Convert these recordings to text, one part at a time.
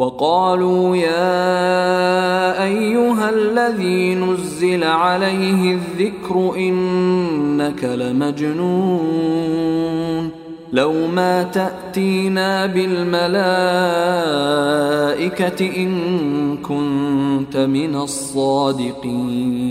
وقالوا يا أيها الذي نزل عليه الذكر إنك لمجنون لو ما تأتينا بالملائكة إن كنت من الصادقين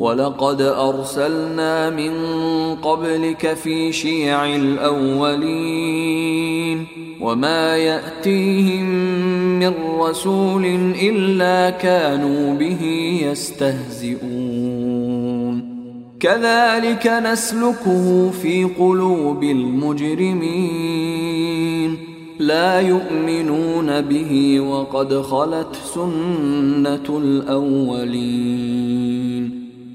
ولقد أرسلنا من قبلك في شيع الأولين وما يأتيهم من رسول إلا كانوا به يستهزئون. كذلك نسلكه في قلوب المجرمين. لا يؤمنون به وقد خلت سنة الأولين.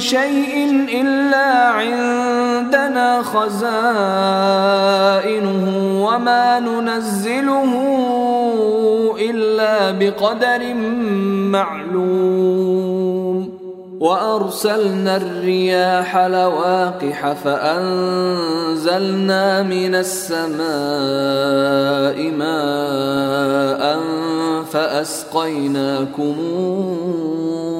شيء إلا عندنا خزائنه وما ننزله إلا بقدر معلوم. وأرسلنا الرياح لواقح فأنزلنا من السماء ماء فأسقيناكموه.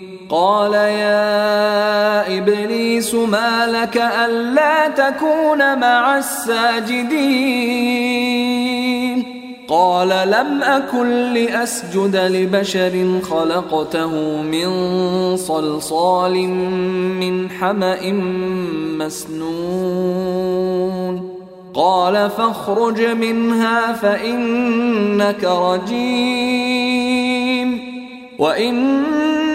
قال يا إبليس ما لك ألا تكون مع الساجدين؟ قال لم أكن لأسجد لبشر خلقته من صلصال من حمأ مسنون. قال فاخرج منها فإنك رجيم.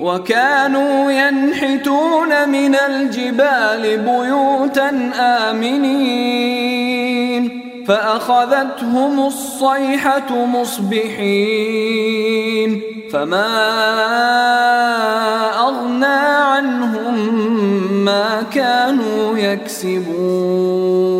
وكانوا ينحتون من الجبال بيوتا آمنين فأخذتهم الصيحة مصبحين فما أغنى عنهم ما كانوا يكسبون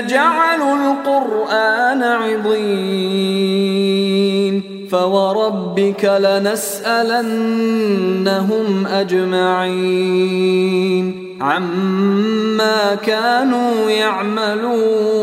جعلوا القرآن عضين فوربك لنسألنهم أجمعين عما كانوا يعملون